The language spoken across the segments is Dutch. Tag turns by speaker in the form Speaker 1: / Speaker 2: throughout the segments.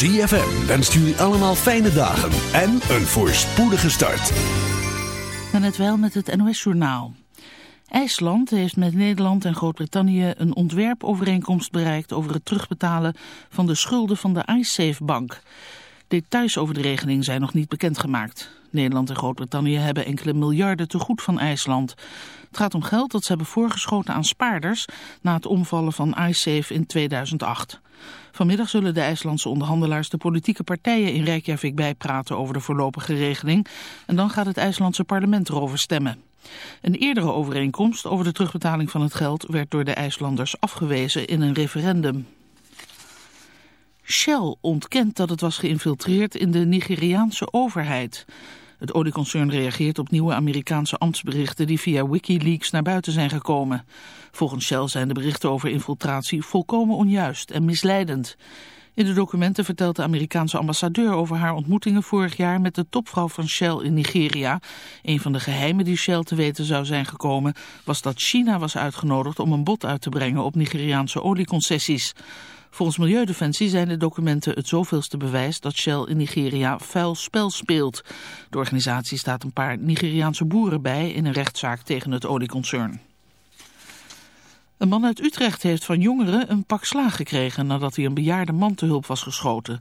Speaker 1: ZFM wenst jullie allemaal fijne dagen en een voorspoedige start.
Speaker 2: net wel met het NOS-journaal. IJsland heeft met Nederland en Groot-Brittannië een ontwerpovereenkomst bereikt over het terugbetalen van de schulden van de iSafe-bank. Details over de regeling zijn nog niet bekendgemaakt. Nederland en Groot-Brittannië hebben enkele miljarden te goed van IJsland. Het gaat om geld dat ze hebben voorgeschoten aan spaarders na het omvallen van iSafe in 2008. Vanmiddag zullen de IJslandse onderhandelaars de politieke partijen in Reykjavik bijpraten over de voorlopige regeling. En dan gaat het IJslandse parlement erover stemmen. Een eerdere overeenkomst over de terugbetaling van het geld werd door de IJslanders afgewezen in een referendum. Shell ontkent dat het was geïnfiltreerd in de Nigeriaanse overheid. Het olieconcern reageert op nieuwe Amerikaanse ambtsberichten die via Wikileaks naar buiten zijn gekomen. Volgens Shell zijn de berichten over infiltratie volkomen onjuist en misleidend. In de documenten vertelt de Amerikaanse ambassadeur over haar ontmoetingen vorig jaar met de topvrouw van Shell in Nigeria. Een van de geheimen die Shell te weten zou zijn gekomen was dat China was uitgenodigd om een bod uit te brengen op Nigeriaanse olieconcessies. Volgens Milieudefensie zijn de documenten het zoveelste bewijs dat Shell in Nigeria vuil spel speelt. De organisatie staat een paar Nigeriaanse boeren bij in een rechtszaak tegen het olieconcern. Een man uit Utrecht heeft van jongeren een pak slaag gekregen nadat hij een bejaarde man te hulp was geschoten.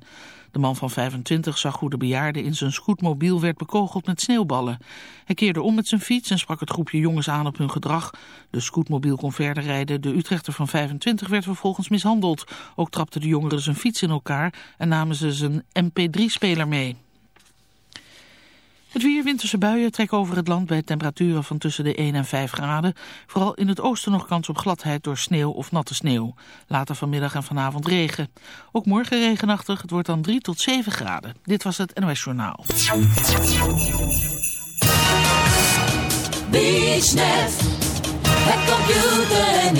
Speaker 2: De man van 25 zag hoe de bejaarde in zijn scootmobiel werd bekogeld met sneeuwballen. Hij keerde om met zijn fiets en sprak het groepje jongens aan op hun gedrag. De scootmobiel kon verder rijden. De Utrechter van 25 werd vervolgens mishandeld. Ook trapte de jongeren zijn fiets in elkaar en namen ze zijn MP3-speler mee. Het weer winterse buien trekken over het land bij temperaturen van tussen de 1 en 5 graden. Vooral in het oosten nog kans op gladheid door sneeuw of natte sneeuw. Later vanmiddag en vanavond regen. Ook morgen regenachtig, het wordt dan 3 tot 7 graden. Dit was het NOS Journaal.
Speaker 3: BeachNet, het computer- en.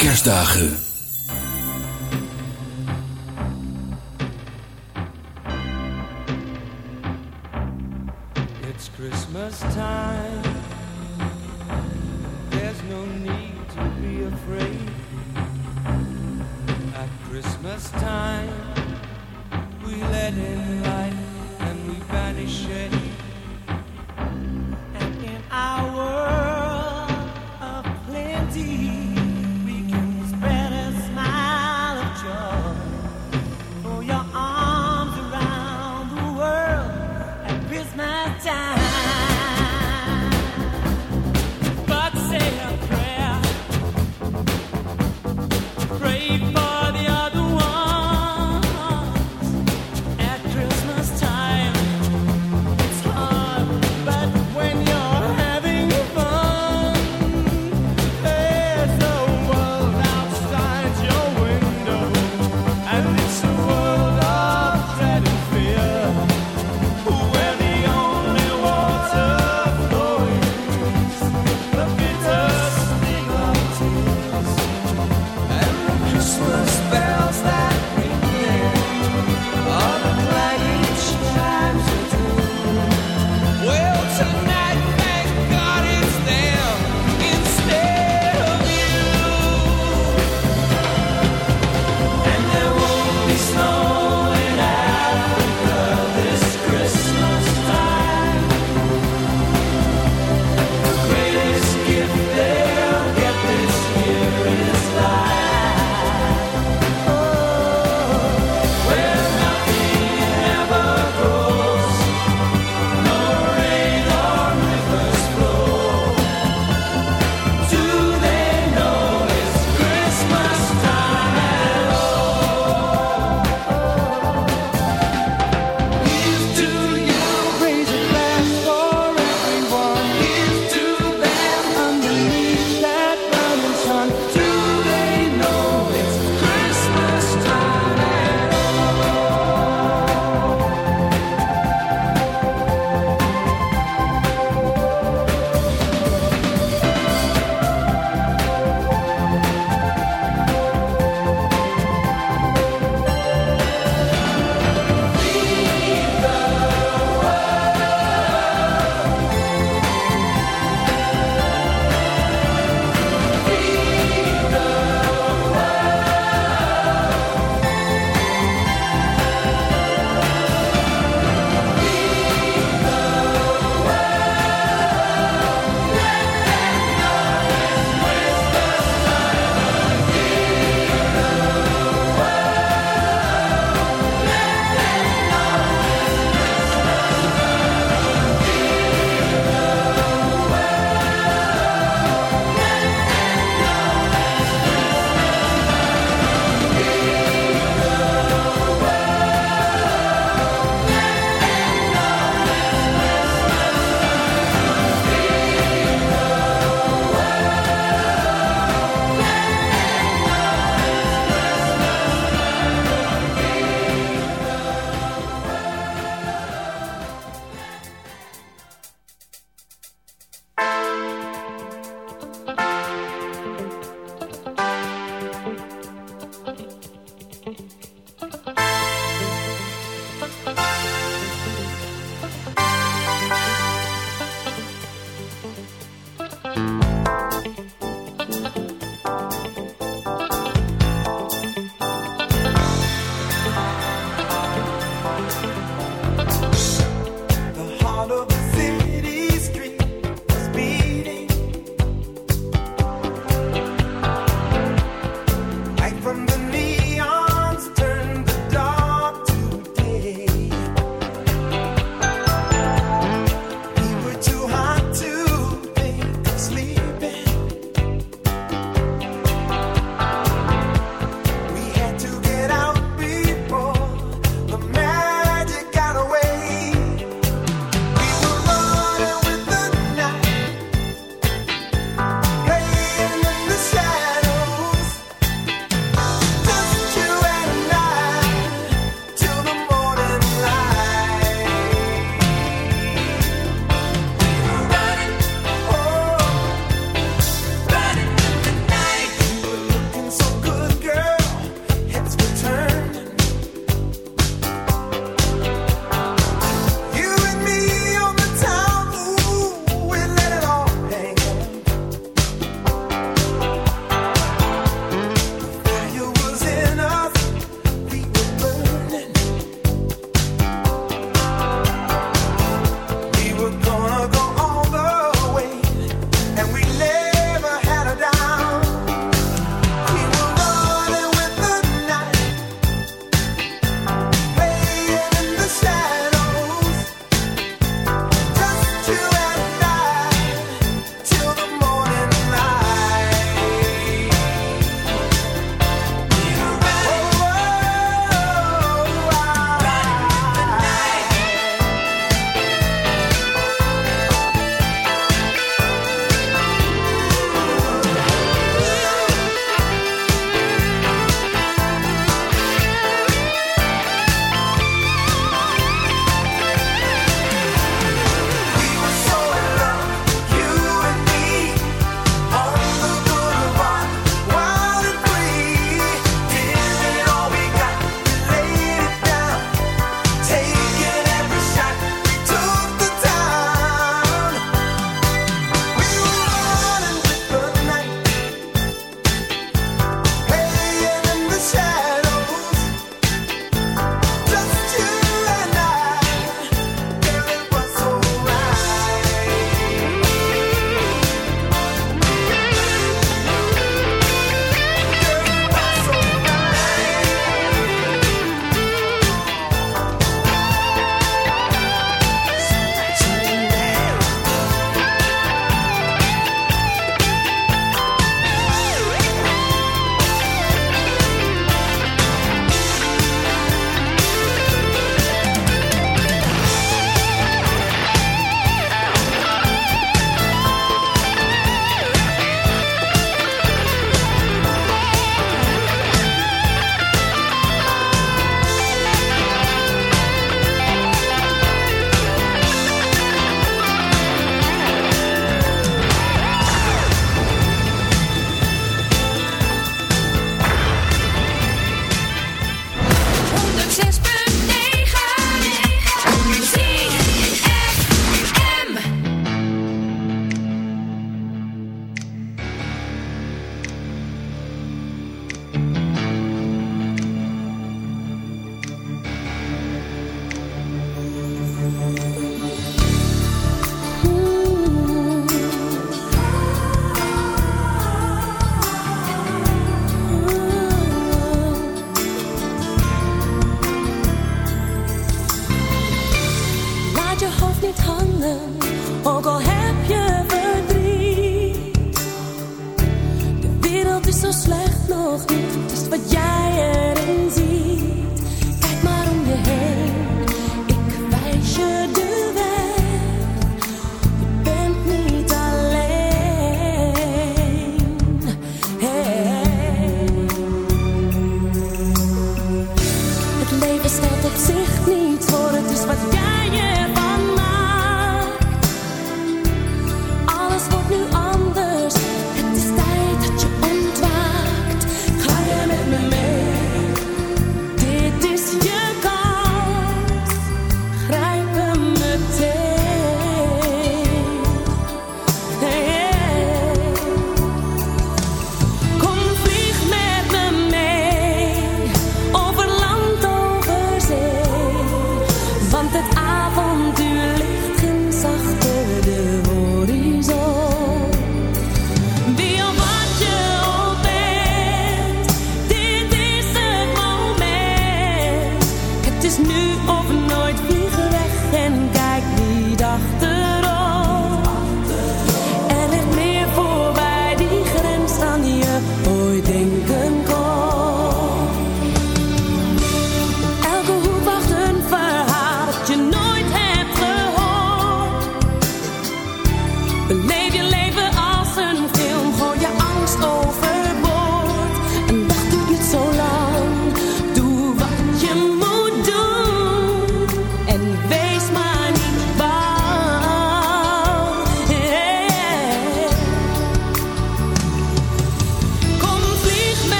Speaker 4: Kerstdagen.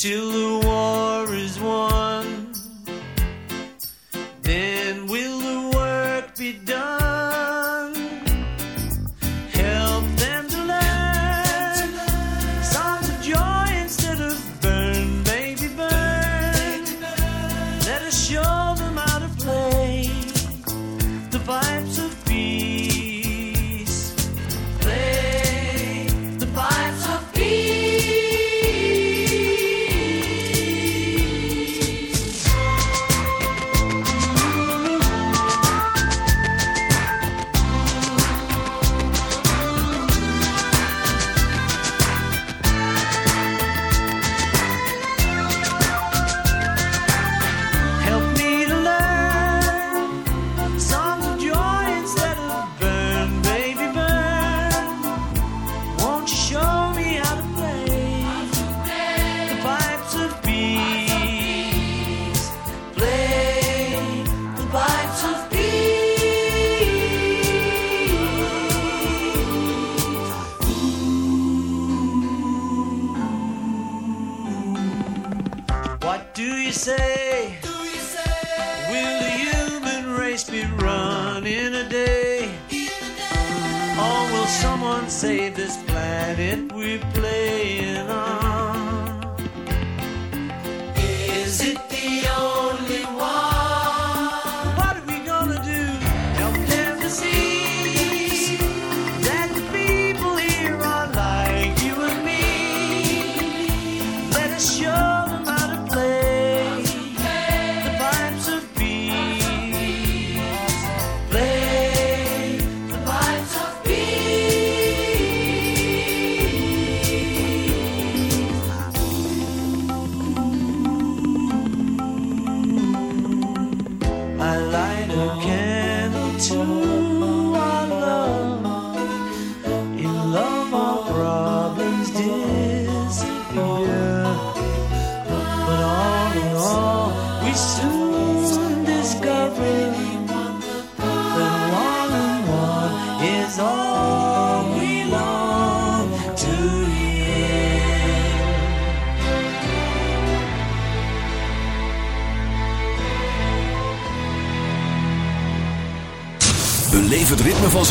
Speaker 5: To. the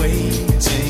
Speaker 5: waiting.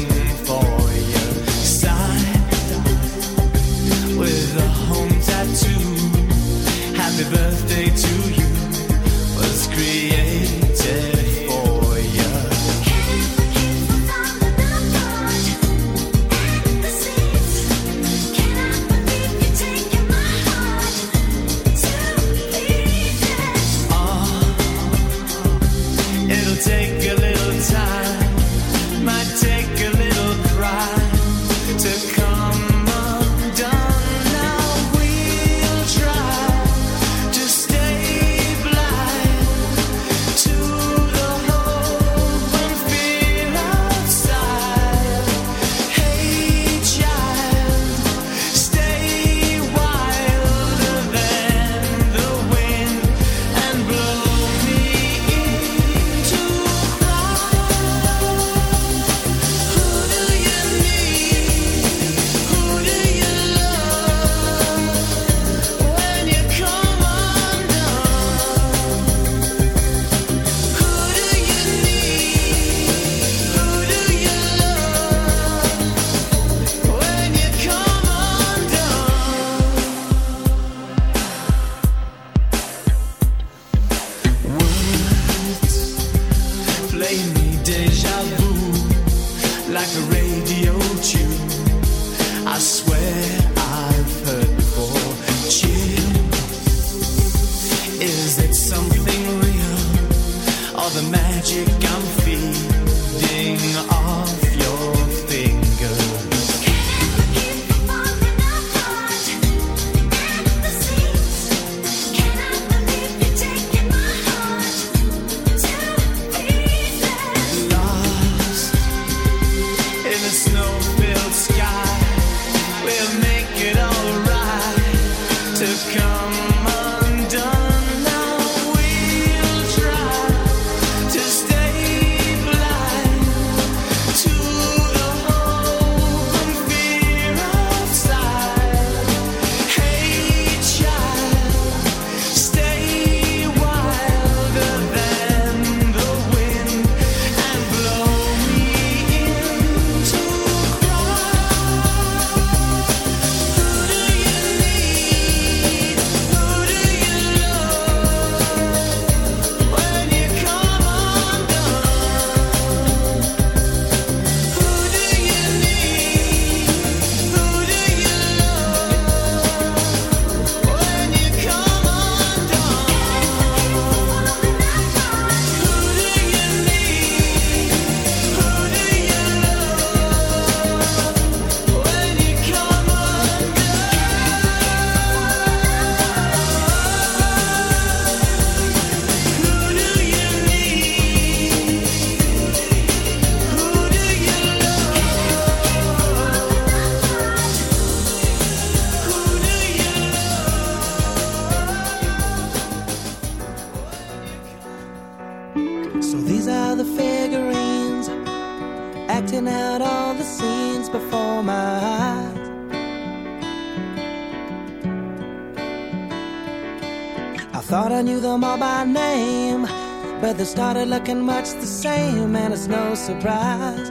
Speaker 6: they started looking much the same, and it's no surprise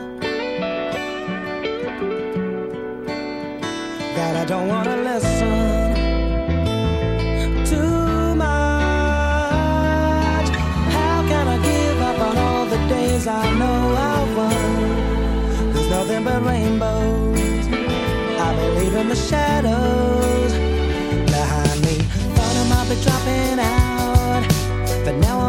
Speaker 6: that I don't want to listen too much. How can I give up on all the days I know I won? There's nothing but rainbows. I believe in the shadows behind me. Thought I might be dropping out, but now I'm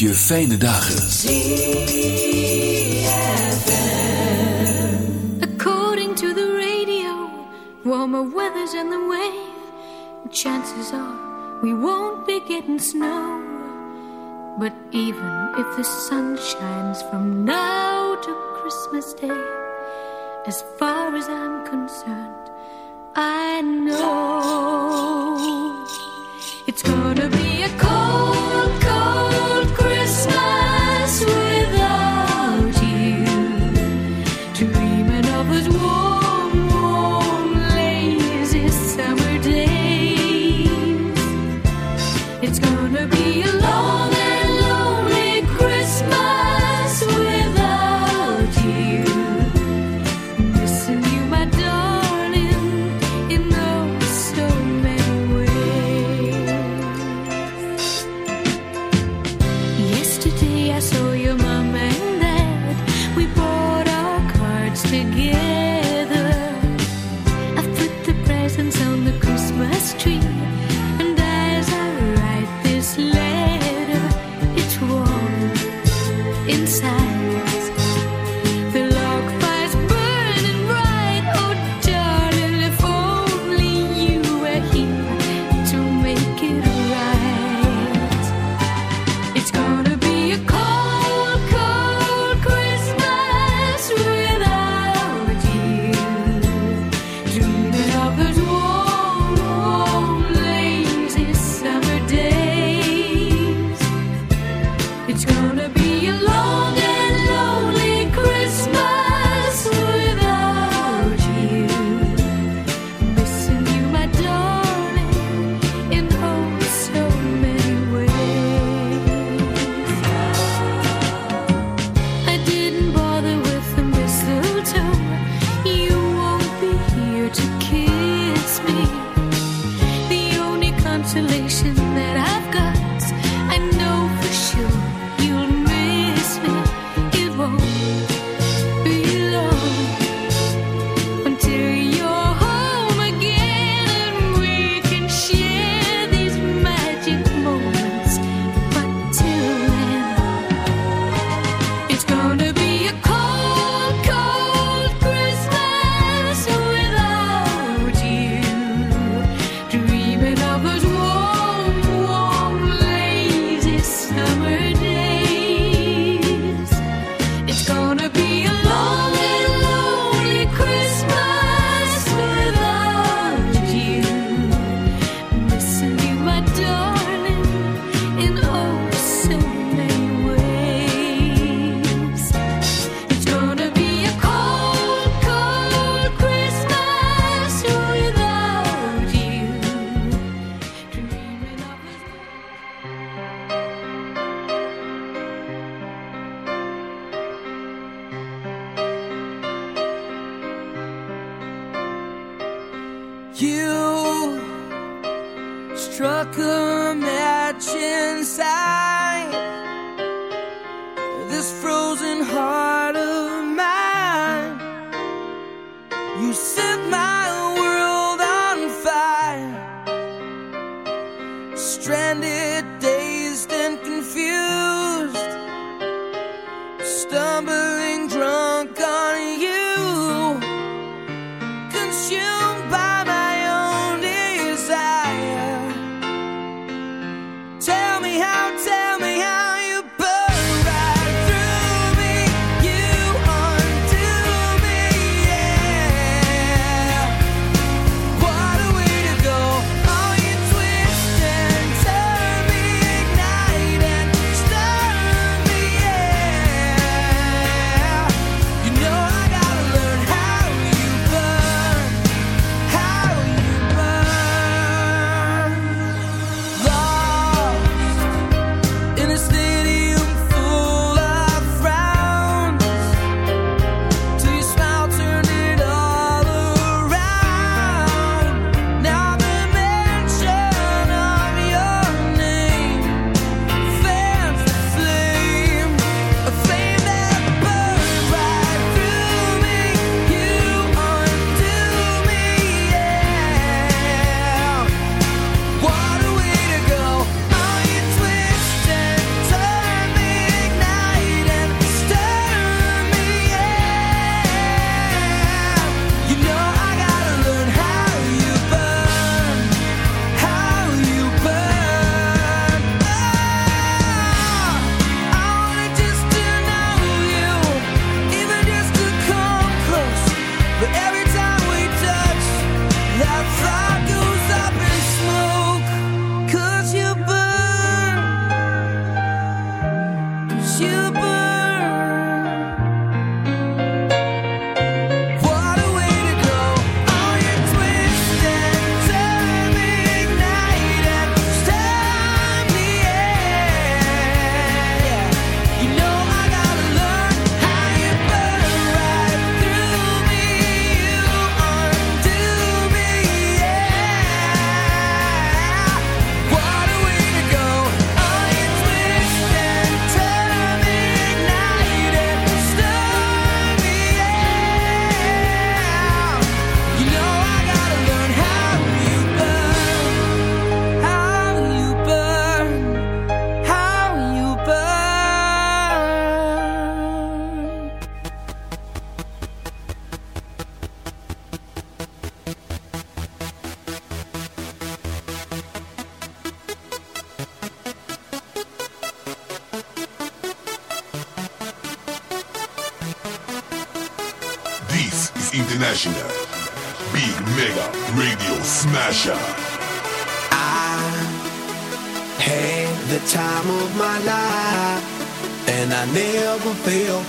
Speaker 1: wenst je fijne dagen.
Speaker 7: According to the radio, warmer weather's in the way. Chances are we won't be getting snow. But even if the sun shines from now to Christmas Day, as far as I'm concerned, I know.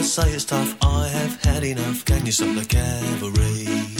Speaker 8: I say it's tough. I have had enough. Can you stop the cavalry?